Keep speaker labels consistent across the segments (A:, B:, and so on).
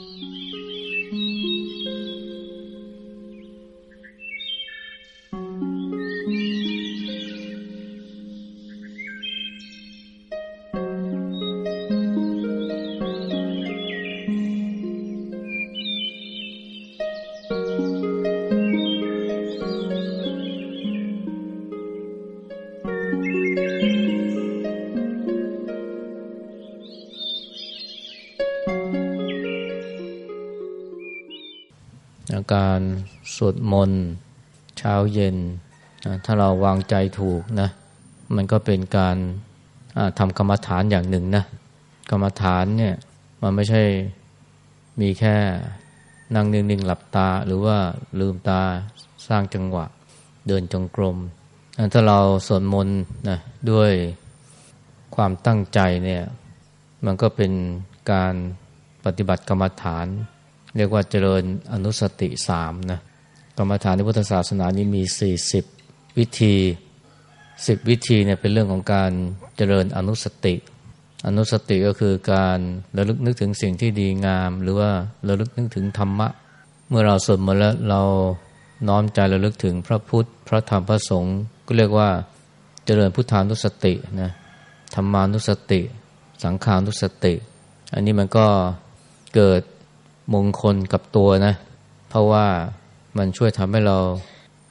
A: Mm-hmm. การสวดมนต์เช้าเย็นถ้าเราวางใจถูกนะ มันก็เป็นการทำกรรมฐานอย่างหนึ่งนะ กรรมฐานเนี่ยมันไม่ใช่มีแค่นั่งนิ่งๆหลับตาหรือว่าลืมตาสร้างจังหวะเดินจงกรม ถ้าเราสวดมนต์นะด้วยความตั้งใจเนี่ยมันก็เป็นการปฏิบัติกรรมฐาน เรียกว่าเจริญอนุสติสามนะกรรมฐานในพุทธศาสนานี้มีสี่สิบวิธีสิบวิธีเนี่ยเป็นเรื่องของการเจริญอนุสติ อนุสติก็คือการระลึกนึกถึงสิ่งที่ดีงาม หรือว่าระลึกนึกถึงธรรมะ เมื่อเราสวดมนต์แล้วเราน้อมใจระลึกถึงพระพุทธ พระธรรมพระสงฆ์ก็เรียกว่าเจริญพุทธานุสตินะธรรมานุสติ สังขานุสติ อันนี้มันก็เกิด มงคลกับตัวนะ เพราะว่ามันช่วยทำให้เรา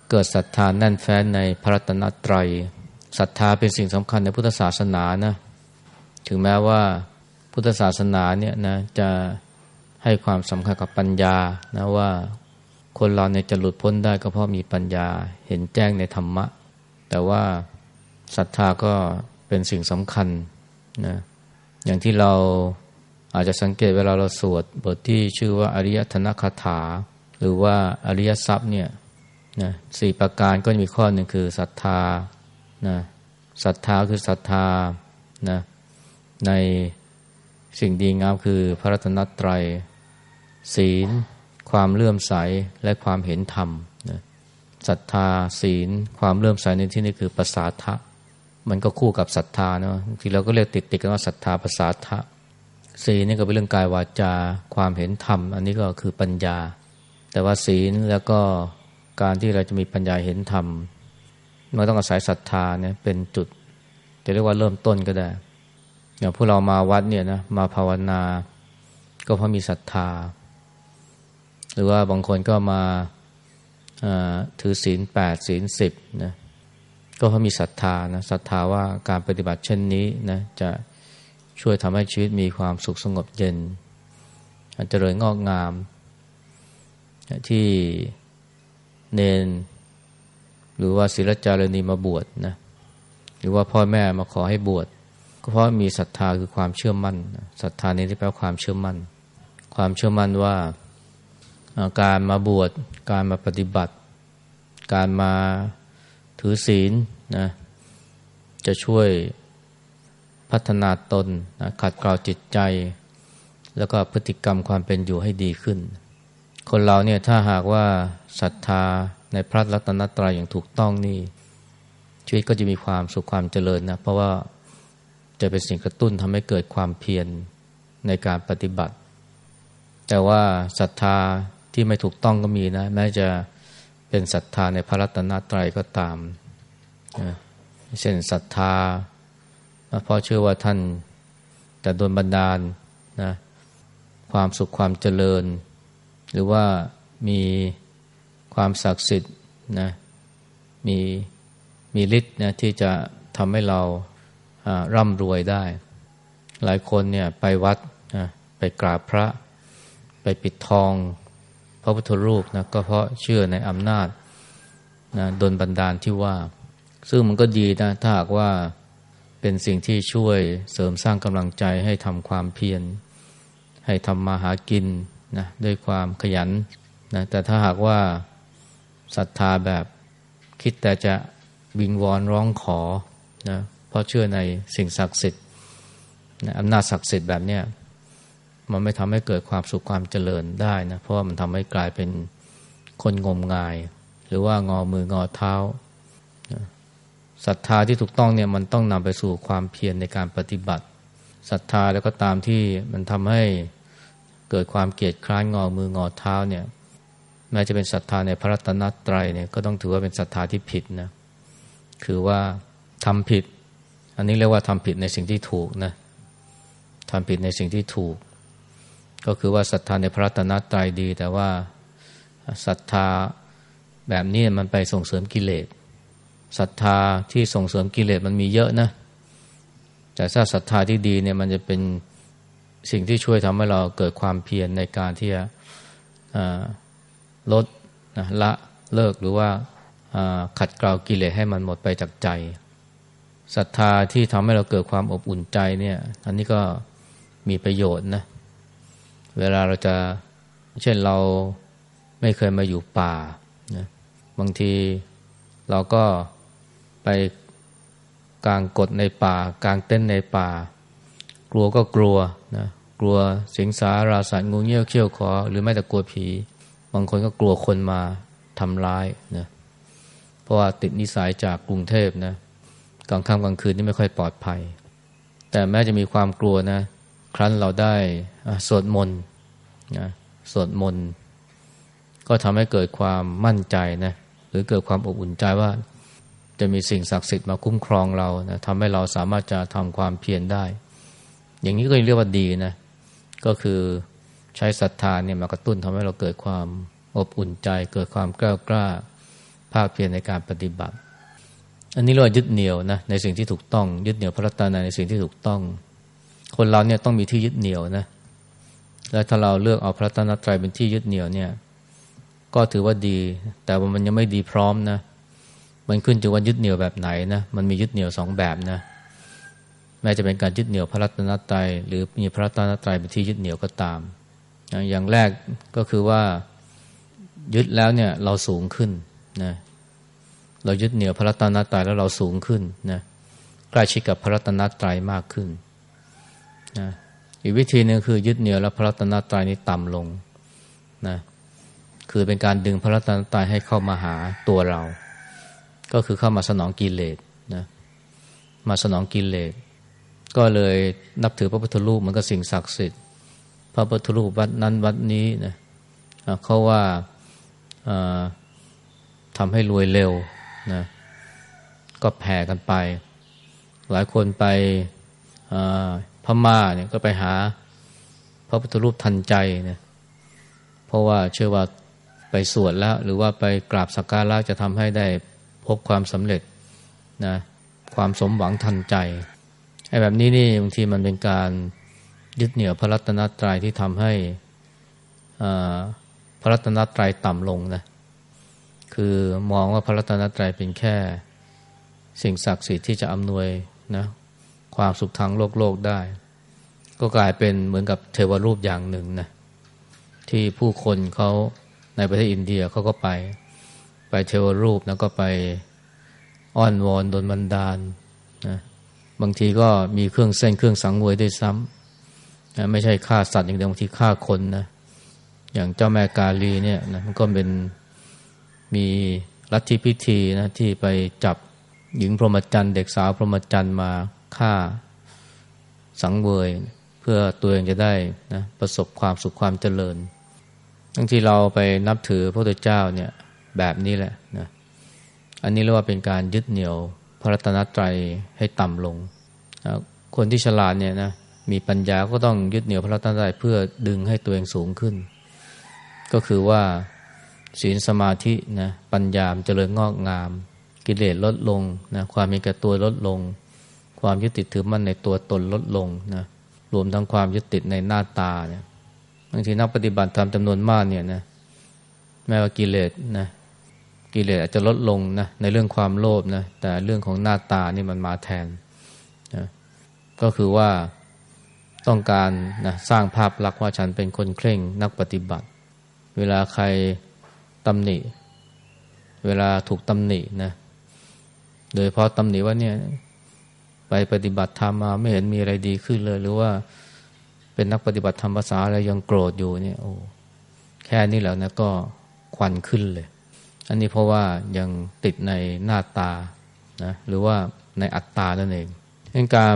A: เกิดศรัทธาแน่นแฟ้นในพระรัตนตรัยศรัทธาเป็นสิ่งสำคัญในพุทธศาสนานะถึงแม้ว่าพุทธศาสนาเนี่ยนะจะให้ความสำคัญกับปัญญานะว่าคนเราเนี่ยจะหลุดพ้นได้ก็เพราะมีปัญญาเห็นแจ้งในธรรมะ แต่ว่าศรัทธาก็เป็นสิ่งสำคัญนะอย่างที่เรา อาจจะสังเกตเวลาเราสวดบทที่ชื่อว่าอริยธนคาถา หรือว่าอริยทรัพย์เนี่ยนะสี่ประการก็มีข้อหนึ่งคือศรัทธานะศรัทธาคือศรัทธานะในสิ่งดีงามคือพระรัตนตรัย ศีล ความเลื่อมใสและความเห็นธรรมนะศรัทธาศีล ความเลื่อมใสในที่นี้คือภาษาทะมันก็คู่กับศรัทธาเนาะที่เราก็เรียกติดติดกันว่าศรัทธาภาษาทะ ศีลนี่ก็เป็นเรื่องกายวาจาความเห็นธรรม อันนี้ก็คือปัญญา แต่ว่าศีลแล้วก็การที่เราจะมีปัญญาเห็นธรรมมันต้องอาศัยศรัทธาเนี่ยเป็นจุด จะเรียกว่าเริ่มต้นก็ได้อย่างพวกเรามาวัดเนี่ยนะมาภาวนา ก็เพราะมีศรัทธา หรือว่าบางคนก็มาถือศีลแปดศีลสิบนะก็เพราะมีศรัทธานะศรัทธาว่าการปฏิบัติเช่นนี้นะจะ ช่วยทำให้ชีวิตมีความสุขสงบเย็นเจริญงอกงาม ที่เนน หรือว่าศิลจารณีมาบวชนะหรือว่าพ่อแม่มาขอให้บวชก็เพราะมีศรัทธาคือความเชื่อมั่นศรัทธานี้ที่แปลว่าความเชื่อมั่น ความเชื่อมั่นว่าการมาบวชการมาปฏิบัติ การมาถือศีลนะจะช่วย พัฒนาตนนะขัดเกลาจิตใจ แล้วก็พฤติกรรมความเป็นอยู่ให้ดีขึ้น คนเราเนี่ยถ้าหากว่าศรัทธาในพระรัตนตรัยอย่างถูกต้องนี่ชีวิตก็จะมีความสุขความเจริญนะเพราะว่าจะเป็นสิ่งกระตุ้นทำให้เกิดความเพียรในการปฏิบัติ แต่ว่าศรัทธาที่ไม่ถูกต้องก็มีนะ แม้จะเป็นศรัทธาในพระรัตนตรัยก็ตามเช่นศรัทธา เพราะเชื่อว่าท่านจะโดนบันดาลนะความสุขความเจริญ หรือว่ามีความศักดิ์สิทธิ์นะมีมีฤทธิ์นะที่จะทำให้เราร่ำรวยได้ หลายคนเนี่ยไปวัดนะไปกราบพระ ไปปิดทอง พระพุทธรูปนะก็เพราะเชื่อในอำนาจนะดนบันดาลที่ว่า ซึ่งมันก็ดีนะถ้าหากว่า เป็นสิ่งที่ช่วยเสริมสร้างกำลังใจให้ทำความเพียร ให้ทำมาหากินนะด้วยความขยันนะแต่ถ้าหากว่าศรัทธาแบบคิดแต่จะวิงวอนร้องขอนะเพราะเชื่อในสิ่งศักดิ์สิทธิ์นะอำนาจศักดิ์สิทธิ์แบบเนี้ยมันไม่ทำให้เกิดความสุขความเจริญได้นะเพราะว่ามันทำให้กลายเป็นคนงมงาย หรือว่างอมืองอเท้า ศรัทธาที่ถูกต้องเนี่ยมันต้องนำไปสู่ความเพียรในการปฏิบัติศรัทธาแล้วก็ตามที่มันทำให้เกิดความเกลียดคร้านงอมืองอเท้าเนี่ยแม้จะเป็นศรัทธาในพระรัตนตรัยเนี่ยก็ต้องถือว่าเป็นศรัทธาที่ผิดนะคือว่าทำผิด อันนี้เรียกว่าทำผิดในสิ่งที่ถูกนะทำผิดในสิ่งที่ถูก ก็คือว่าศรัทธาในพระรัตนตรัยดี แต่ว่าศรัทธาแบบนี้มันไปส่งเสริมกิเลส ศรัทธาที่ส่งเสริมกิเลสมันมีเยอะนะ แต่ถ้าศรัทธาที่ดีเนี่ยมันจะเป็นสิ่งที่ช่วยทำให้เราเกิดความเพียรในการที่จะลดละเลิกหรือว่าขัดเกลากิเลสให้มันหมดไปจากใจศรัทธาที่ทำให้เราเกิดความอบอุ่นใจเนี่ย อันนี้ก็มีประโยชน์นะ เวลาเราจะเช่นเราไม่เคยมาอยู่ป่านะบางทีเราก็ ไปกลางกดในป่ากลางเต้นในป่า กลัวก็กลัวนะกลัวสิงสาราสัตว์งูเงี้ยวเขี้ยวขอ หรือไม่แต่กลัวผี บางคนก็กลัวคนมาทำร้ายนะเพราะว่าติดนิสัยจากกรุงเทพนะกลางค่ำกลางคืนนี่ไม่ค่อยปลอดภัย แต่แม้จะมีความกลัวนะ ครั้นเราได้สวดมนต์นะสวดมนต์ก็ทำให้เกิดความมั่นใจนะหรือเกิดความอบอุ่นใจว่า จะมีสิ่งศักดิ์สิทธิ์มาคุ้มครองเรานะทำให้เราสามารถจะทำความเพียรได้ อย่างนี้ก็เรียกว่าดีนะ ก็คือใช้ศรัทธาเนี่ยมากระตุ้นทำให้เราเกิดความอบอุ่นใจ เกิดความกล้ากล้าภาคเพียรในการปฏิบัติ อันนี้เรายึดเหนี่ยวนะในสิ่งที่ถูกต้อง ยึดเหนี่ยวพระรัตนในสิ่งที่ถูกต้อง คนเราเนี่ยต้องมีที่ยึดเหนี่ยวนะแล้วถ้าเราเลือกเอาพระรัตนตรัยเป็นที่ยึดเหนี่ยวเนี่ย ก็ถือว่าดี แต่ว่ามันยังไม่ดีพร้อมนะ มันขึ้นอยู่ว่ายึดเหนี่ยวแบบไหนนะมันมียึดเหนี่ยวสองแบบนะแม้จะเป็นการยึดเหนี่ยวพระรัตนตรัยหรือมีพระรัตนตรัยเป็นที่ยึดเหนี่ยวก็ตามอย่างแรกก็คือว่ายึดแล้วเนี่ยเราสูงขึ้นนะเรายึดเหนี่ยวพระรัตนตรัยแล้วเราสูงขึ้นนะใกล้ชิดกับพระรัตนตรัยมากขึ้นนะอีกวิธีหนึ่งคือยึดเหนี่ยวแล้วพระรัตนตรัยนี้ต่ำลงนะคือเป็นการดึงพระรัตนตรัยให้เข้ามาหาตัวเรา ก็คือเข้ามาสนองกิเลสนะมาสนองกิเลสก็เลยนับถือพระพุทธรูปมันก็สิ่งศักดิ์สิทธิ์ พระพุทธรูปวัดนั้นวัดนี้นะเขาว่าทำให้รวยเร็วนะก็แผ่กันไป หลายคนไปพม่าเนี่ยก็ไปหาพระพุทธรูปทันใจนะเพราะว่าเชื่อว่าไปสวดแล้ว หรือว่าไปกราบสักการะจะทำให้ได้ พบความสำเร็จนะความสมหวังทันใจไอ้แบบนี้นี่บางทีมันเป็นการยึดเหนี่ยวพระรัตนตรัยที่ทำให้พระรัตนตรัยต่ำลงนะคือมองว่าพระรัตนตรัยเป็นแค่สิ่งศักดิ์สิทธิ์ที่จะอำนวยนะความสุขทางโลกโลกได้ ก็กลายเป็นเหมือนกับเทวรูปอย่างหนึ่งนะที่ผู้คนเขาในประเทศอินเดียเขาก็ไป ไปเทวรูปแล้วก็ไปอ้อนวอนโดนบันดาลนะบางทีก็มีเครื่องเส้นเครื่องสังเวยด้วยซ้ำนะไม่ใช่ฆ่าสัตว์อย่างเดียวบางทีฆ่าคนนะอย่างเจ้าแม่กาลีเนี่ยนะมันก็เป็นมีลัทธิพิธีนะที่ไปจับหญิงพรหมจรรย์เด็กสาวพรหมจรรย์มาฆ่าสังเวย เพื่อตัวเองจะได้นะประสบความสุขความเจริญบางทีเราไปนับถือพระพุทธเจ้าเนี่ย แบบนี้แหละนะอันนี้เรียกว่าเป็นการยึดเหนี่ยวพระรัตนตรัยให้ต่ำลง คนที่ฉลาดเนี่ยนะมีปัญญาก็ต้องยึดเหนี่ยวพระรัตนตรัยเพื่อดึงให้ตัวเองสูงขึ้น ก็คือว่าศีลสมาธินะปัญญามเจริญงอกงาม กิเลสลดลงนะความมีแก่ตัวลดลง ความยึดติดถือมั่นในตัวตนลดลงนะรวมทั้งความยึดติดในหน้าตาเนี่ยบางทีนักปฏิบัติธรรมจำนวนมากเนี่ยนะแม้ว่ากิเลสนะ กิเลสอาจจะลดลงนะในเรื่องความโลภนะแต่เรื่องของหน้าตานี่มันมาแทนนะก็คือว่าต้องการนะสร้างภาพลักษณ์ว่าฉันเป็นคนเคร่งนักปฏิบัติ เวลาใครตำหนิ เวลาถูกตำหนินะโดยเพราะตำหนิว่าเนี่ยไปปฏิบัติธรรมมาไม่เห็นมีอะไรดีขึ้นเลย หรือว่าเป็นนักปฏิบัติธรรมภาษาอะไรยังโกรธอยู่เนี่ยโอ้แค่นี้แล้วนะก็ควันขึ้นเลย อันนี้เพราะว่ายังติดในหน้าตานะหรือว่าในอัตตานั่นเองเรื่องการ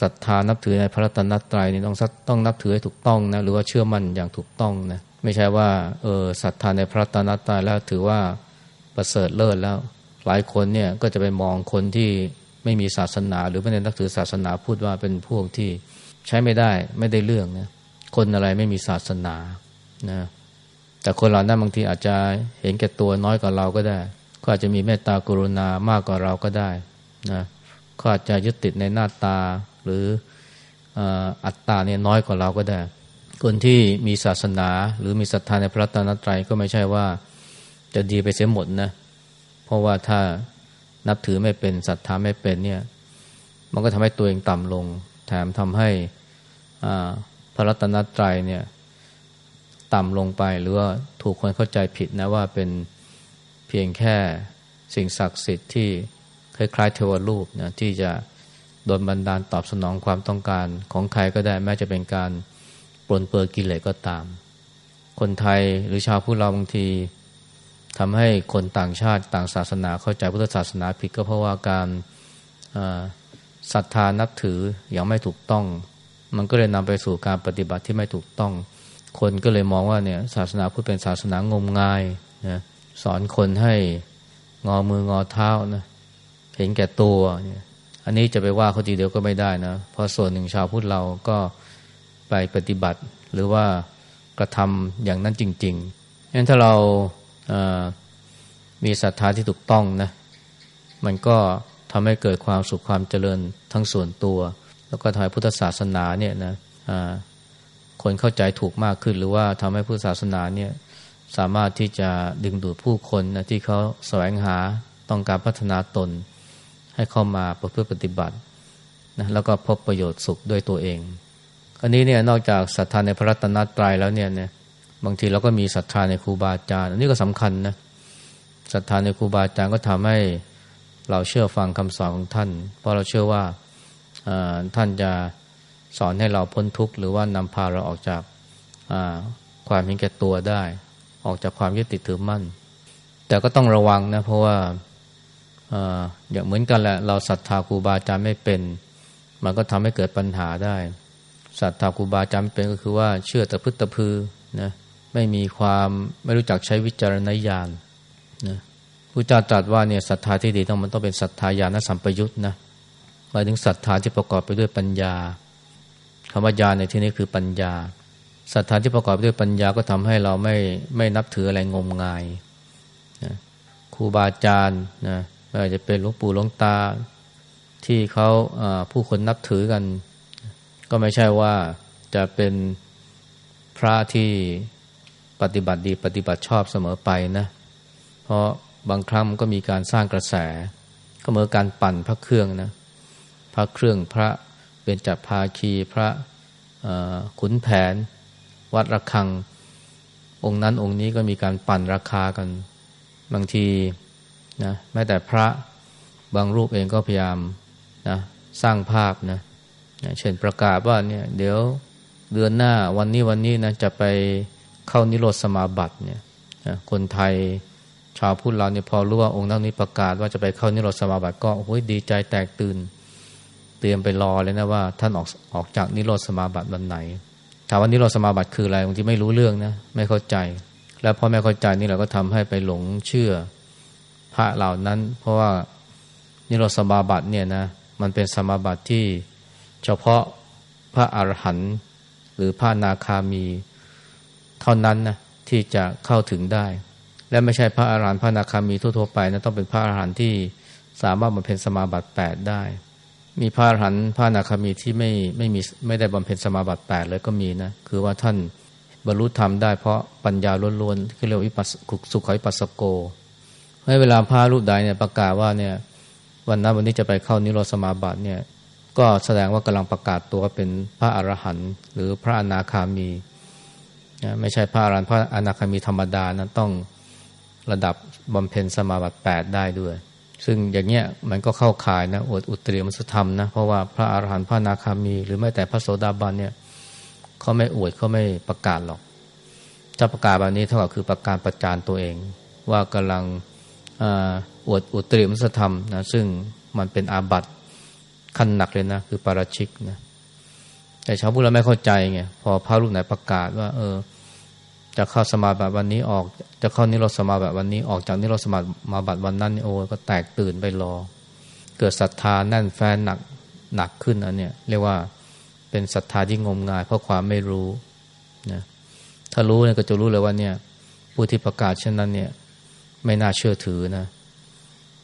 A: ศรัทธานับถือในพระรัตนตรัยนี่ต้องต้องนับถือให้ถูกต้องนะหรือว่าเชื่อมั่นอย่างถูกต้องนะไม่ใช่ว่าเออศรัทธาในพระรัตนตรัยแล้วถือว่าประเสริฐเลิศแล้ว หลายคนเนี่ยก็จะไปมองคนที่ไม่มีศาสนา หรือไม่ได้นับถือศาสนาพูดว่าเป็นพวกที่ใช้ไม่ได้ไม่ได้เรื่องนะคนอะไรไม่มีศาสนานะ แต่คนเหล่านั้นบางทีอาจจะเห็นแก่ตัวน้อยกว่าเราก็ได้ก็อาจจะมีเมตตากรุณามากกว่าเราก็ได้นะก็อาจจะยึดติดในหน้าตาหรืออัตตาเนี่ยน้อยกว่าเราก็ได้ คนที่มีศาสนาหรือมีศรัทธาในพระตนตรัยก็ไม่ใช่ว่าจะดีไปเสียหมดนะเพราะว่าถ้านับถือไม่เป็นศรัทธาไม่เป็นเนี่ยมันก็ทำให้ตัวเองต่ำลง แถมทำให้พระรัตนตรัยเนี่ย ต่ำลงไป หรือว่าถูกคนเข้าใจผิดนะว่าเป็นเพียงแค่สิ่งศักดิ์สิทธิ์ที่คล้ายๆเทวรูปนะที่จะโดนบันดาลตอบสนองความต้องการของใครก็ได้แม้จะเป็นการปลนเปื้อกิเลสก็ตาม คนไทยหรือชาวพุทธเราบางทีทำให้คนต่างชาติต่างศาสนาเข้าใจพุทธศาสนาผิดก็เพราะว่าการศรัทธานับถืออย่างไม่ถูกต้อง มันก็เลยนำไปสู่การปฏิบัติที่ไม่ถูกต้อง คนก็เลยมองว่าเนี่ยศาสนาพุทธเป็นศาสนางมงายนะสอนคนให้งอมืองอเท้านะเห็นแก่ตัวเนี่ยอันนี้จะไปว่าเขาทีเดียวก็ไม่ได้นะเพราะส่วนหนึ่งชาวพุทธเราก็ไปปฏิบัติ หรือว่ากระทำอย่างนั้นจริงๆงั้นถ้าเรามีศรัทธาที่ถูกต้องนะมันก็ทำให้เกิดความสุขความเจริญทั้งส่วนตัว แล้วก็ทำให้พุทธศาสนาเนี่ยนะ คนเข้าใจถูกมากขึ้น หรือว่าทำให้พุทธศาสนาเนี่ยสามารถที่จะดึงดูดผู้คนนะที่เขาแสวงหาต้องการพัฒนาตน ให้เข้ามาประพฤติปฏิบัตินะแล้วก็พบประโยชน์สุขด้วยตัวเองอันนี้เนี่ยนอกจากศรัทธาในพระรัตนตรัยแล้วเนี่ยเนี่ยบางทีเราก็มีศรัทธาในครูบาอาจารย์อันนี้ก็สำคัญนะศรัทธาในครูบาอาจารย์ก็ทำให้เราเชื่อฟังคำสอนของท่าน เพราะเราเชื่อว่าท่านจะ สอนให้เราพ้นทุกข์หรือว่านำพาเราออกจากความเห็นแก่ตัวได้ ออกจากความยึดติดถือมั่น แต่ก็ต้องระวังนะเพราะว่าอย่างเหมือนกันแหละเราศรัทธาครูบาอาจารย์ไม่เป็น มันก็ทำให้เกิดปัญหาได้ศรัทธาครูบาอาจารย์เป็นก็คือว่าเชื่อแต่พึ่ตะพือนะไม่มีความไม่รู้จักใช้วิจารณญาณนะผู้จาตรัสว่าเนี่ยศรัทธาที่ดีต้องมันต้องเป็นศรัทธาญาณสัมปยุตนะหมายถึงศรัทธาที่ประกอบไปด้วยปัญญา คำว่าญาณในที่นี้คือปัญญาศรัทธาที่ประกอบด้วยปัญญาก็ทำให้เราไม่ไม่นับถืออะไรงมงายนะครูบาอาจารย์นะไม่ว่าจะเป็นหลวงปู่หลวงตาที่เขาผู้คนนับถือกัน ก็ไม่ใช่ว่าจะเป็นพระที่ปฏิบัติดีปฏิบัติชอบเสมอไปนะ เพราะบางครั้งก็มีการสร้างกระแส ก็เหมือนการปั่นพระเครื่องนะ พระเครื่องพระ เป็นจับภาคีพระขุนแผน วัดระฆัง องค์นั้นองค์นี้ก็มีการปั่นราคากัน บางทีนะแม้แต่พระบางรูปเองก็พยายามนะสร้างภาพนะนะเช่นประกาศว่าเนี่ยเดี๋ยวเดือนหน้าวันนี้วันนี้นะจะไปเข้านิโรธสมาบัติเนี่ยนะคนไทยชาวพุทธเราเนี่ยพอรู้ว่าองค์นั้นนี้ประกาศว่าจะไปเข้านิโรธสมาบัติก็โอ้ยดีใจแตกตื่น เตรียมไปรอเลยนะว่าท่านออกออกจากนิโรธสมาบัติวันไหน ถามว่านิโรธสมาบัติคืออะไรบางทีไม่รู้เรื่องนะไม่เข้าใจ แล้วพอไม่เข้าใจนี่เราก็ทำให้ไปหลงเชื่อพระเหล่านั้น เพราะว่านิโรธสมาบัติเนี่ยนะมันเป็นสมาบัติที่เฉพาะพระอรหันต์หรือพระนาคามีเท่านั้นนะที่จะเข้าถึงได้ และไม่ใช่พระอรหันต์พระนาคามีทั่วๆไปนะต้องเป็นพระอรหันต์ที่สามารถมาเป็นสมาบัติแปดได้ มีพระอรหันต์พระนาคามีที่ไม่ไม่มีไม่ได้บำเพ็ญสมาบัติแปดเลยก็มีนะ คือว่าท่านบรรลุธรรมได้เพราะปัญญาล้วนๆที่เรียกวิปัสสุขอยปัสสโกให้เวลาพระรูปใดเนี่ยประกาศว่าเนี่ยวันนั้นวันนี้จะไปเข้านิโรธสมาบัติเนี่ยก็แสดงว่ากำลังประกาศตัวเป็นพระอรหันต์หรือพระอนาคามีนะไม่ใช่พระอรหันต์พระอนาคามีธรรมดานะต้องระดับบำเพ็ญสมาบัติแปดได้ด้วย ซึ่งอย่างเงี้ยมันก็เข้าข่ายนะอวดอุตริมสุธรรมนะเพราะว่าพระอรหันต์พระนาคามี หรือแม้แต่พระโสดาบันเนี่ยเขาไม่อวดเขาไม่ประกาศหรอกถ้าประกาศแบบนี้เท่ากับคือประกาศประจานตัวเอง ว่ากำลังอวดอุตริมสุธรรมนะซึ่งมันเป็นอาบัติขั้นหนักเลยนะคือปาราชิกนะแต่ชาวพุทธเราไม่เข้าใจไงพอพระรูปไหนประกาศว่า เออ จะเข้าสมาบัติวันนี้ออก จะเข้านิโรธสมาบัติวันนี้ออกจากนิโรธสมาบัติวันนั้นโอ้ก็แตกตื่นไปรอ เกิดศรัทธาแน่นแฟนหนักหนักขึ้นอันเนี้ยเรียกว่าเป็นศรัทธาที่งมงาย เพราะความไม่รู้นะถ้ารู้เนี่ยก็จะรู้เลยว่าเนี่ย ผู้ที่ประกาศเช่นนั้นเนี่ย ไม่น่าเชื่อถือนะ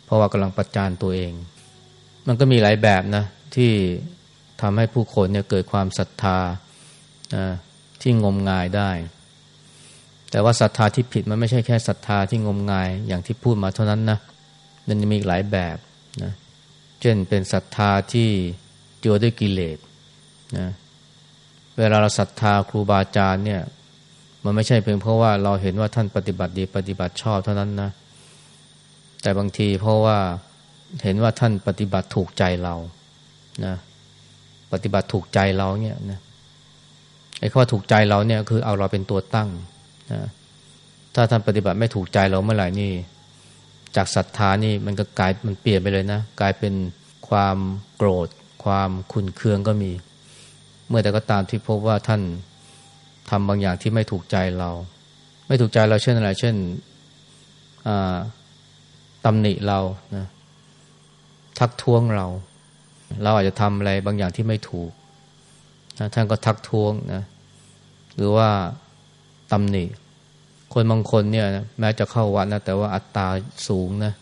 A: เพราะว่ากำลังประจานตัวเอง มันก็มีหลายแบบนะ ที่ทำให้ผู้คนเนี่ยเกิดความศรัทธาที่งมงายได้ แต่ว่าศรัทธาที่ผิดมันไม่ใช่แค่ศรัทธาที่งมงายอย่างที่พูดมาเท่านั้นนะมันมีหลายแบบนะเช่นเป็นศรัทธาที่เจัวด้วยกิเลสนะเวลาเราศรัทธาครูบาอาจารย์เนี่ย มันไม่ใช่เพียงเพราะว่าเราเห็นว่าท่านปฏิบัติดีปฏิบัติชอบเท่านั้นนะ แต่บางทีเพราะว่าเห็นว่าท่านปฏิบัติถูกใจเรานะปฏิบัติถูกใจเราเนี่ยนะไอ้ข้อถูกใจเราเนี่ยคือเอาเราเป็นตัวตั้ง ถ้าท่านปฏิบัติไม่ถูกใจเราเมื่อไหร่นี่ จากศรัทธานี่มันก็กลายมันเปลี่ยนไปเลยนะ กลายเป็นความโกรธ ความขุนเคืองก็มี เมื่อแต่ก็ตามที่พบว่าท่านทำบางอย่างที่ไม่ถูกใจเรา ไม่ถูกใจเราเช่นอะไร เช่นตำหนิเรานะทักท้วงเรา เราอาจจะทำอะไรบางอย่างที่ไม่ถูกนะท่านก็ทักท้วงนะหรือว่า ตำหนิ คนบางคนเนี่ยนะแม้จะเข้าวัดนะแต่ว่าอัตตาสูงนะ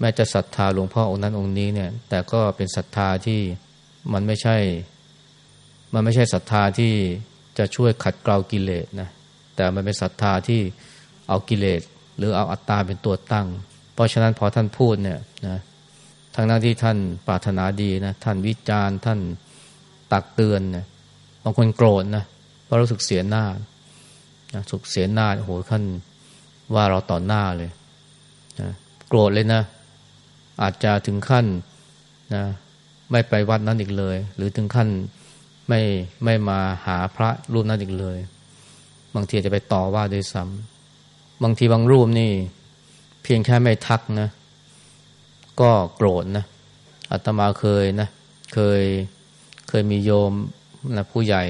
A: แม้จะศรัทธาหลวงพ่อองค์นั้นองค์นี้เนี่ย แต่ก็เป็นศรัทธาที่มันไม่ใช่ มันไม่ใช่ศรัทธาที่จะช่วยขัดเกลากิเลสนะแต่มันเป็นศรัทธาที่เอากิเลสหรือเอาอัตตาเป็นตัวตั้ง เพราะฉะนั้นพอท่านพูดเนี่ยนะทั้งนั้นที่ท่านปรารถนาดีนะท่านวิจารณ์ท่านตักเตือนนะบางคนโกรธนะเพราะรู้สึกเสียหน้า สุกเสียหน้าโอ้โหท่านว่าเราต่อหน้าเลยนะโกรธเลยนะ อาจจะถึงขั้นนะไม่ไปวัดนั้นอีกเลย หรือถึงขั้นไม่ไม่มาหาพระรูปนั้นอีกเลย บางทีจะไปต่อว่าด้วยซ้ำบางทีบางรูปนี่ เพียงแค่ไม่ทักนะ ก็โกรธนะอาตมาเคยนะเคยเคยมีโยมนะผู้ใหญ่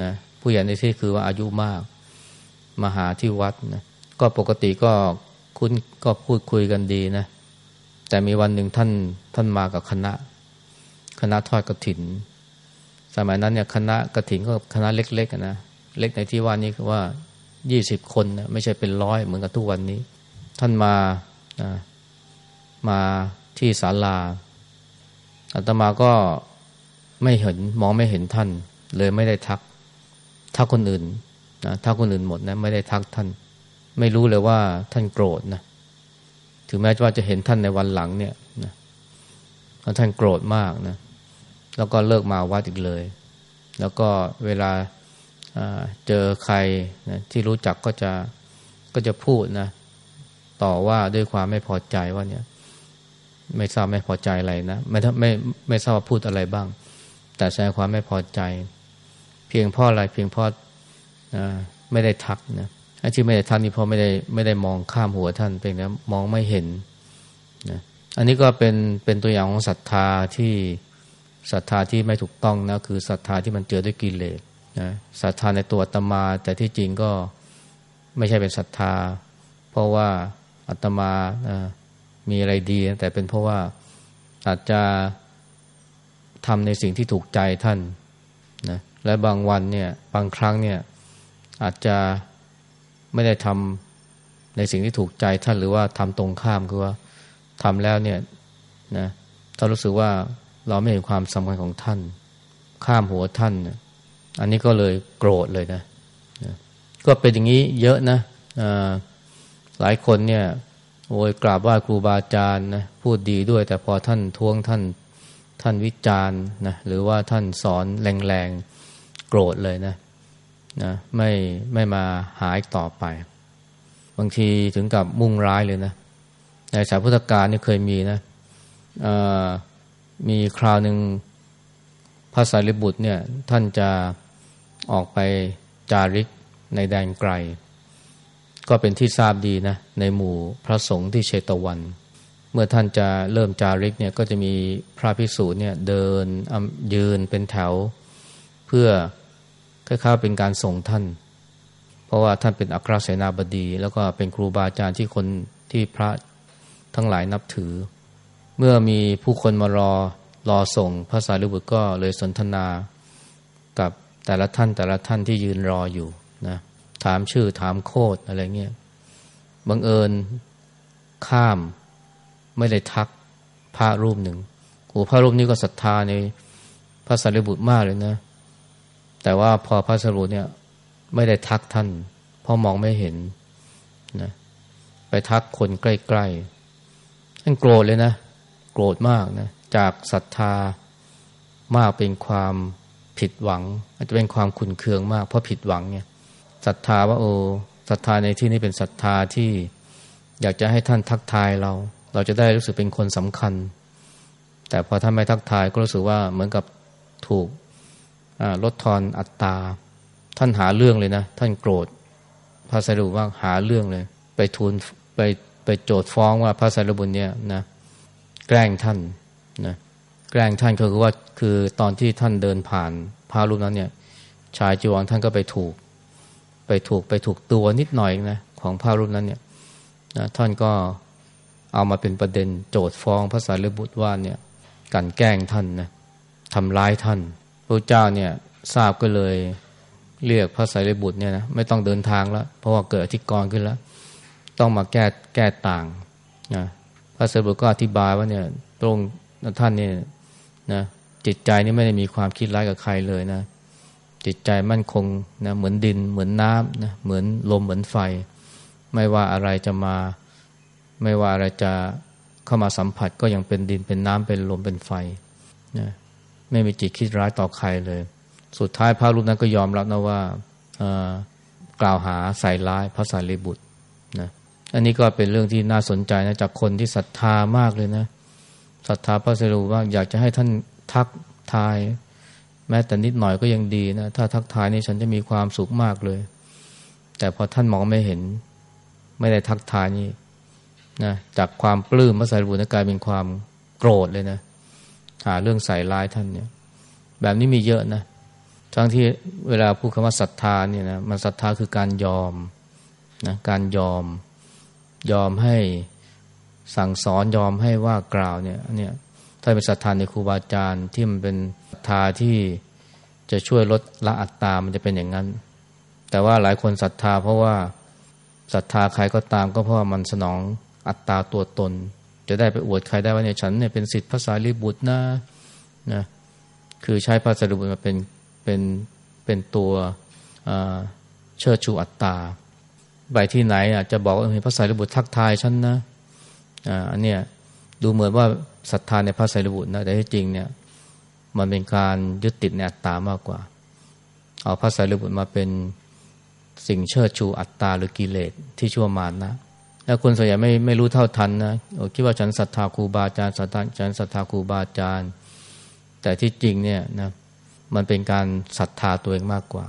A: นะผู้ใหญ่ในที่คือว่าอายุมาก มาหาที่วัดนะก็ปกติก็คุ้นก็พูดคุยกันดีนะ แต่มีวันหนึ่งท่านท่านมากับคณะ คณะทอดกระถิน สมัยนั้นเนี่ยคณะกระถินก็คณะเล็กๆนะเล็กในที่ว่านี้คือว่ายี่สิบคนนะไม่ใช่เป็นร้อยเหมือนกับทุกวันนี้ ท่านมานะมาที่ศาลาอาตมาก็ไม่เห็นมองไม่เห็นท่าน เลยไม่ได้ทักทักคนอื่น นะทักคนอื่นหมดนะไม่ได้ทักท่าน ไม่รู้เลยว่าท่านโกรธนะถึงแม้ว่าจะเห็นท่านในวันหลังเนี่ยนะท่านโกรธมากนะแล้วก็เลิกมาวัดอีกเลย แล้วก็เวลาเจอใครนะที่รู้จักก็จะก็จะพูดนะต่อว่าด้วยความไม่พอใจว่าเนี่ย ไม่ทราบไม่พอใจอะไรนะไม่ไม่ไม่ทราบว่าพูดอะไรบ้าง แต่แสดงความไม่พอใจ เพียงเพราะอะไรเพียงเพราะ ไม่ได้ทักนะที่ไม่ได้ทักนี่เพราะไม่ได้ไม่ได้มองข้ามหัวท่านเป็นนะมองไม่เห็นนะอันนี้ก็เป็นเป็นตัวอย่างของศรัทธาที่ศรัทธาที่ไม่ถูกต้องนะคือศรัทธาที่มันเจอด้วยกิเลสนะศรัทธาในตัวอาตมา แต่ที่จริงก็ไม่ใช่เป็นศรัทธา เพราะว่าอาตมามีอะไรดี แต่เป็นเพราะว่าอาจจะทำในสิ่งที่ถูกใจท่านนะและบางวันเนี่ยบางครั้งเนี่ย อาจจะไม่ได้ทำในสิ่งที่ถูกใจท่านหรือว่าทำตรงข้ามคือว่าทำแล้วเนี่ยนะถ้ารู้สึกว่าเราไม่เห็นความสำคัญของท่าน ข้ามหัวท่านนะอันนี้ก็เลยโกรธเลยนะนะก็เป็นอย่างนี้เยอะนะหลายคนเนี่ยโอยกราบไหว้ครูบาอาจารย์นะพูดดีด้วย แต่พอท่านท้วงท่านท่านวิจารณ์นะหรือว่าท่านสอนแรงๆโกรธเลยนะ นะไม่ไม่มาหาอีกต่อไป บางทีถึงกับมุ่งร้ายเลยนะในสายพุทธการนี่เคยมีนะมีคราวหนึ่งพระสารีบุตรเนี่ยท่านจะออกไปจาริกในแดนไกล ก็เป็นที่ทราบดีนะในหมู่พระสงฆ์ที่เชตวัน เมื่อท่านจะเริ่มจาริกเนี่ยก็จะมีพระภิกษุเนี่ยเดินยืนเป็นแถว เพื่อ คล้ายๆเป็นการส่งท่าน เพราะว่าท่านเป็นอัครเสนาบดี แล้วก็เป็นครูบาอาจารย์ที่คนที่พระทั้งหลายนับถือ เมื่อมีผู้คนมารอรอส่งพระสารีบุตรก็เลยสนทนากับแต่ละท่านแต่ละท่านที่ยืนรออยู่นะถามชื่อถามโคดอะไรเงี้ยบังเอิญข้ามไม่ได้ทักพระรูปหนึ่งโอ้พระรูปนี้ก็ศรัทธาในพระสารีบุตรมากเลยนะ แต่ว่าพอพระสารีบุตรเนี่ย ไม่ได้ทักท่านเพราะมองไม่เห็นนะไปทักคนใกล้ๆท่านโกรธเลยนะ โกรธมากนะจากศรัทธามากเป็นความผิดหวัง อาจจะเป็นความขุนเคืองมาก เพราะผิดหวังเนี่ยศรัทธาว่าโอ้ศรัทธาในที่นี้เป็นศรัทธาที่อยากจะให้ท่านทักทายเรา เราจะได้รู้สึกเป็นคนสำคัญ แต่พอท่านไม่ทักทายก็รู้สึกว่าเหมือนกับถูก ลดทอนอัตตา ท่านหาเรื่องเลยนะ ท่านโกรธพระสารีบุตรว่าหาเรื่องเลย ไปทูลไปไปโจทฟ้องว่าพระสารีบุตรเนี่ยนะแกล้งท่านนะแกล้งท่านก็คือว่าคือตอนที่ท่านเดินผ่านพระรูปนั้นเนี่ย ชายจีวรท่านก็ไปถูก ไปถูกไปถูกตัวนิดหน่อยนะของพระรูปนั้นเนี่ยนะท่านก็เอามาเป็นประเด็นโจทฟ้องพระสารีบุตรว่าเนี่ยกันแกล้งท่านนะทำร้ายท่าน พระเจ้าเนี่ยทราบก็เลยเรียกพระสารีบุตรเนี่ยนะไม่ต้องเดินทางแล้ว เพราะว่าเกิดอธิกรณ์ขึ้นแล้ว ต้องมาแก้แก้ต่างนะพระสารีบุตรก็อธิบายว่าเนี่ยตรงท่านเนี่ยนะจิตใจนี่ไม่ได้มีความคิดร้ายกับใครเลยนะ จิตใจมั่นคงนะเหมือนดินเหมือนน้ำนะเหมือนลมเหมือนไฟ ไม่ว่าอะไรจะมา ไม่ว่าอะไรจะเข้ามาสัมผัสก็ยังเป็นดินเป็นน้ำเป็นลมเป็นไฟนะ ไม่มีจิตคิดร้ายต่อใครเลย สุดท้ายพระรูปนั้นก็ยอมรับนะว่ากล่าวหาใส่ร้ายพระสารีบุตรนะอันนี้ก็เป็นเรื่องที่น่าสนใจนะจากคนที่ศรัทธามากเลยนะศรัทธาพระสารีบุตรว่าอยากจะให้ท่านทักทาย แม้แต่นิดหน่อยก็ยังดีนะถ้าทักทายนี่ฉันจะมีความสุขมากเลย แต่พอท่านมองไม่เห็น ไม่ได้ทักทายนี่นะจากความปลื้มพระสารีบุตรกลายเป็นความโกรธเลยนะ หาเรื่องใส่ร้ายท่านเนี่ย แบบนี้มีเยอะนะ ทั้งที่เวลาพูดคำว่าศรัทธาเนี่ยนะมันศรัทธาคือการยอมนะการยอม ยอมให้สั่งสอนยอมให้ว่ากล่าวเนี่ยเนี่ยถ้าเป็นศรัทธาในครูบาอาจารย์ที่มันเป็นศรัทธาที่จะช่วยลดละอัตตา มันจะเป็นอย่างนั้น แต่ว่าหลายคนศรัทธาเพราะว่าศรัทธาใครก็ตามก็เพราะว่ามันสนองอัตตาตัวตน จะได้ไปอวดใครได้ว่าเนี่ยฉันเนี่ยเป็นสิทธิ์ภาษาลิบุตรนะนะคือใช้ภาษาลิบุตรมาเป็นเป็นเป็นตัวเชิดชูอัตตาใบที่ไหนอะจะบอกว่าเห็นพระสารีบุตรทักทายฉันนะอ่าอันเนี้ยดูเหมือนว่าศรัทธาในพระสารีบุตรนะแต่ที่จริงเนี่ย มันเป็นการยึดติดในอัตตามากกว่า เอาพระสารีบุตรมาเป็นสิ่งเชิดชูอัตตาหรือกิเลสที่ชั่วมานนะ แล้วคนส่วนใหญ่ไม่ไม่รู้เท่าทันนะคิดว่าฉันศรัทธาครูบาอาจารย์ศรัทธาฉันศรัทธาครูบาอาจารย์ แต่ที่จริงเนี่ยนะมันเป็นการศรัทธาตัวเองมากกว่า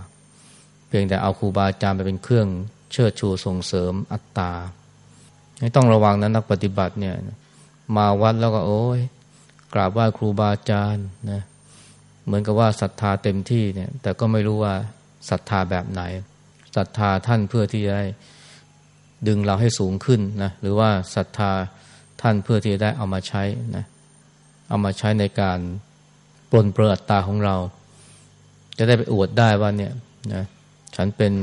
A: เพียงแต่เอาครูบาอาจารย์ไปเป็นเครื่องเชิดชูส่งเสริมอัตตาให้ต้องระวังนะนักปฏิบัติเนี่ยมาวัดแล้วก็โอ้ยกราบไหว้ครูบาอาจารย์นะเหมือนกับว่าศรัทธาเต็มที่เนี่ย แต่ก็ไม่รู้ว่าศรัทธาแบบไหนศรัทธาท่านเพื่อที่จะได้ ดึงเราให้สูงขึ้นนะหรือว่าศรัทธาท่านเพื่อที่จะได้เอามาใช้นะเอามาใช้ในการปลนเปลือตาของเรา จะได้ไปอวดได้ว่าเนี่ยนะฉันเป็น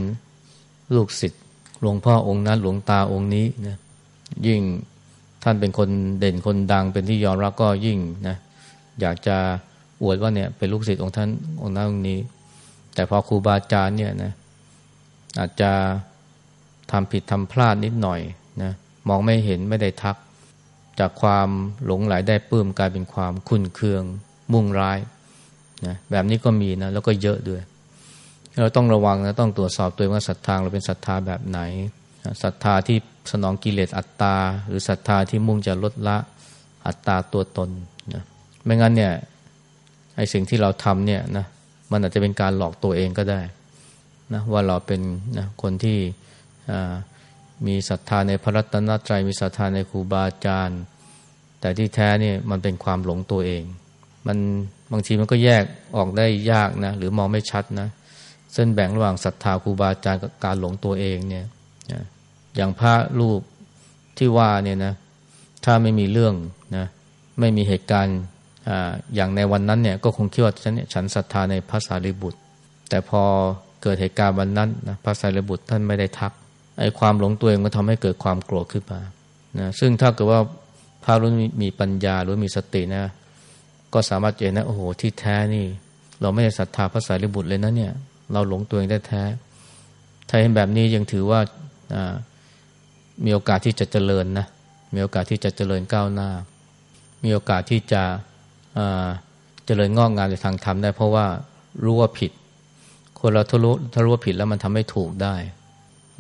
A: ลูกศิษย์หลวงพ่อองค์นั้นหลวงตาองค์นี้นะยิ่งท่านเป็นคนเด่นคนดังเป็นที่ยอมรับก็ยิ่งนะอยากจะอวดว่าเนี่ยเป็นลูกศิษย์องค์ท่านองค์นั้นองค์นี้ แต่พอครูบาอาจารย์เนี่ยนะอาจจะ ทำผิดทำพลาดนิดหน่อยนะมองไม่เห็นไม่ได้ทัก จากความหลงไหลได้ปื้มกลายเป็นความขุนเคือง มุ่งร้ายนะแบบนี้ก็มีนะแล้วก็เยอะด้วย เราต้องระวังนะต้องตรวจสอบตัวว่าศรัทธาเราเป็นศรัทธาแบบไหนศรัทธาที่สนองกิเลสอัตตา หรือศรัทธาที่มุ่งจะลดละอัตตาตัวตนนะไม่งั้นเนี่ยไอ้สิ่งที่เราทำเนี่ยนะมันอาจจะเป็นการหลอกตัวเองก็ได้นะว่าเราเป็นนะคนที่ มีศรัทธาในพระรัตนตรัยมีศรัทธาในครูบาอาจารย์ แต่ที่แท้เนี่ยมันเป็นความหลงตัวเอง มันบางทีมันก็แยกออกได้ยากนะหรือมองไม่ชัดนะเส้นแบ่งระหว่างศรัทธาครูบาอาจารย์กับการหลงตัวเองเนี่ยอย่างพระรูปที่ว่าเนี่ยนะถ้าไม่มีเรื่องนะไม่มีเหตุการณ์ออย่างในวันนั้นเนี่ยก็คงคิดว่าฉันฉันศรัทธาในพระสารีบุตร แต่พอเกิดเหตุการณ์วันนั้นนะพระสารีบุตรท่านไม่ได้ทัก ไอ้ความหลงตัวเองก็ทำให้เกิดความโกรธขึ้นมานะซึ่งถ้าเกิดว่าพระรุ่นมีปัญญาหรือมีสตินะ ก็สามารถเห็นนะโอ้โหที่แท้นี่ เราไม่ได้ศรัทธาพระสารีบุตรเลยนะเนี่ย เราหลงตัวเองได้แท้ถ้าเห็นแบบนี้ยังถือว่ามีโอกาสที่จะเจริญนะมีโอกาสที่จะเจริญก้าวหน้า มีโอกาสที่จะเจริญงอกงามในทางธรรมได้ เพราะว่ารู้ว่าผิด คนเราถ้ารู้ถ้ารู้ว่าผิดแล้วมันทำให้ถูกได้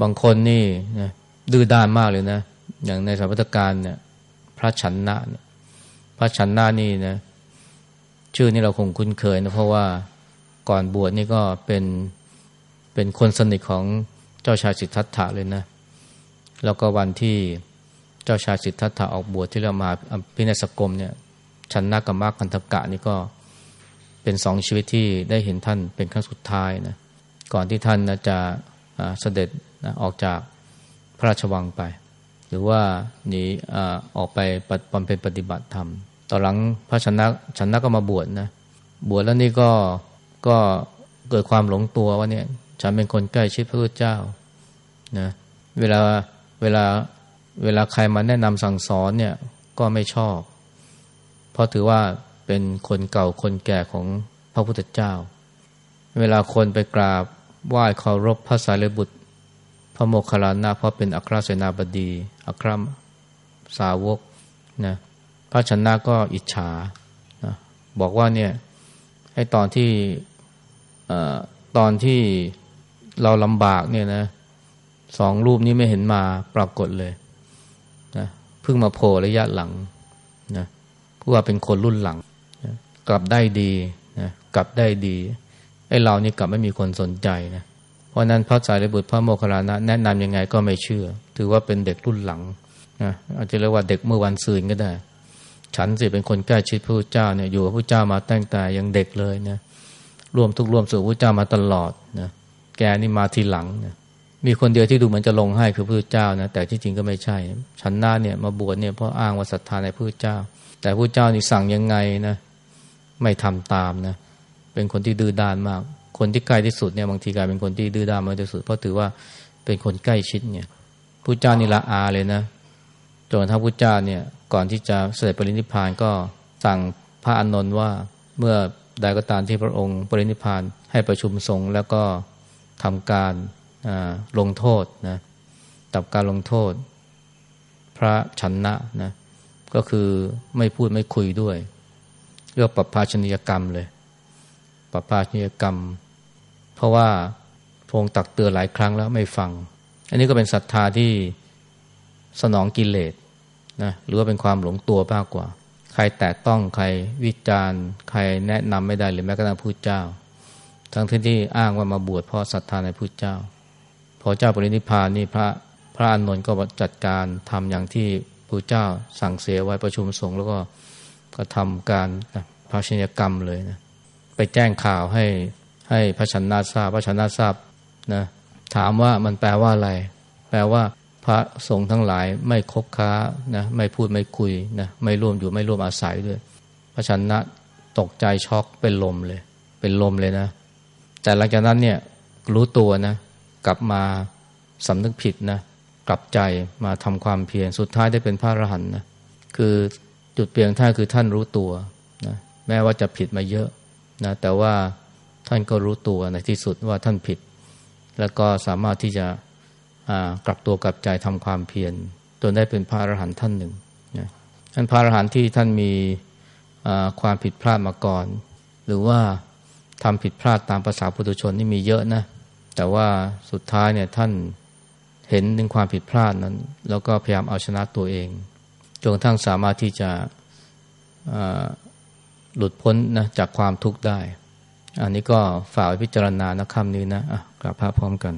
A: บางคนนี่นะดื้อด้านมากเลยนะ อย่างในสมัยการเนี่ย พระชันนะพระชันนะนี่นะ ชื่อนี้เราคงคุ้นเคยนะ เพราะว่าก่อนบวชนี่ก็เป็นเป็นคนสนิทของเจ้าชายสิทธัตถะเลยนะ แล้วก็วันที่เจ้าชายสิทธัตถะออกบวชที่เรามาพินัสกรมเนี่ยชันนากับมากคันธกะนี่ก็เป็นสองชีวิตที่ได้เห็นท่านเป็นครั้งสุดท้ายนะ ก่อนที่ท่านนะจะเสด็จ นะออกจากพระราชวังไป หรือว่าหนีออกไปบำเพ็ญปฏิบัติธรรมต่อหลังพระชนะชนะก็มาบวชนะบวชแล้วนี่ก็ก็เกิดความหลงตัวว่าเนี่ยฉันเป็นคนใกล้ชิดพระพุทธเจ้านะเวลาเวลาเวลาใครมาแนะนำสั่งสอนเนี่ยก็ไม่ชอบ เพราะถือว่าเป็นคนเก่าคนแก่ของพระพุทธเจ้า เวลาคนไปกราบไหว้เคารพพระสารีบุตร พระโมคคัลลานะเพราะเป็นอัครเสนาบดี อัครสาวกนะพระชนะก็อิจฉานะบอกว่าเนี่ยไอ้ตอนที่ตอนที่เราลำบากเนี่ยนะสองรูปนี้ไม่เห็นมาปรากฏเลยนะเพิ่งมาโผล่ระยะหลังนะผู้ว่าเป็นคนรุ่นหลังนะกลับได้ดีนะกลับได้ดีไอ้เรานี่กลับไม่มีคนสนใจนะ เพราะนั้นพระสารีบุตรพระโมคคัลลานะแนะนำยังไงก็ไม่เชื่อ ถือว่าเป็นเด็กรุ่นหลังนะอาจจะเรียกว่าเด็กเมื่อวันซืนก็ได้ ฉันสิเป็นคนใกล้ชิดพระเจ้าเนี่ยอยู่กับพระเจ้ามาตั้งแต่ยังเด็กเลยนะร่วมทุกร่วมสู่พระเจ้ามาตลอดนะแกนี่มาทีหลังนะมีคนเดียวที่ดูเหมือนจะลงให้คือพระเจ้านะแต่ที่จริงก็ไม่ใช่ ฉันหน้าเนี่ยมาบวชเนี่ยเพราะอ้างว่าศรัทธาในพระเจ้า แต่พระเจ้านี่สั่งยังไงนะไม่ทำตามนะเป็นคนที่ดื้อด้านมาก คนที่ใกล้ที่สุดเนี่ยบางทีกลายเป็นคนที่ดื้อด้านมากที่สุด เพราะถือว่าเป็นคนใกล้ชิดเนี่ยพระเจ้านี่ละอาเลยนะจนทั้งพระเจ้าเนี่ยก่อนที่จะเสด็จปรินิพพานก็สั่งพระอานนท์ว่าเมื่อใดก็ตามที่พระองค์ปรินิพานให้ประชุมสงฆ์แล้วก็ทำการลงโทษนะตับการลงโทษ พระชนะนะก็คือไม่พูดไม่คุยด้วยเรียกปรับภาชนียกรรมเลยปรับภาชนียกรรม ราะว่าพงตักเตือนหลายครั้งแล้วไม่ฟัง อันนี้ก็เป็นศรัทธาที่สนองกิเลสนะหรือว่าเป็นความหลงตัวมากกว่า ใครแตะต้องใครวิจารณ์ ใครแนะนำไม่ได้หรือแม้กระทั่งพูดเจ้า ทั้งที่ที่อ้างว่ามาบวชเพราะศรัทธาในพูดเจ้า พอเจ้าปรินิพานนี่พระพระอานนท์ก็จัดการทำอย่างที่พระเจ้าสั่งเสียไว้ประชุมสงฆ์แล้วก็ก็ทำการภาชญกรรมเลยนะไปแจ้งข่าวให้ ให้พระชนนาทราบพระชนนาทราบนะถามว่ามันแปลว่าอะไร แปลว่าพระสงฆ์ทั้งหลายไม่คบค้านะไม่พูดไม่คุยนะไม่ร่วมอยู่ไม่ร่วมอาศัยด้วย พระชนะตกใจช็อกเป็นลมเลย เป็นลมเลยนะ แต่หลังจากนั้นเนี่ยรู้ตัวนะ กลับมาสำนึกผิดนะกลับใจมาทำความเพียรสุดท้ายได้เป็นพระอรหันต์นะคือจุดเปลี่ยนท่านคือท่านรู้ตัวนะแม้ว่าจะผิดมาเยอะนะแต่ว่า ท่านก็รู้ตัวในที่สุดว่าท่านผิด แล้วก็สามารถที่จะกลับตัวกลับใจทำความเพียรจนได้เป็นพระอรหันต์ท่านหนึ่งนะท่านพระอรหันต์ที่ท่านมีความผิดพลาดมาก่อน หรือว่าทำผิดพลาดตามภาษาปุถุชนนี่มีเยอะนะ แต่ว่าสุดท้ายเนี่ยท่านเห็นถึงความผิดพลาดนั้น แล้วก็พยายามเอาชนะตัวเองจนทั่งสามารถที่จะหลุดพ้นนะจากความทุกข์ได้ อันนี้ก็ฝากพิจารณานะคำนี้นะะกลับพาพร้อมกัน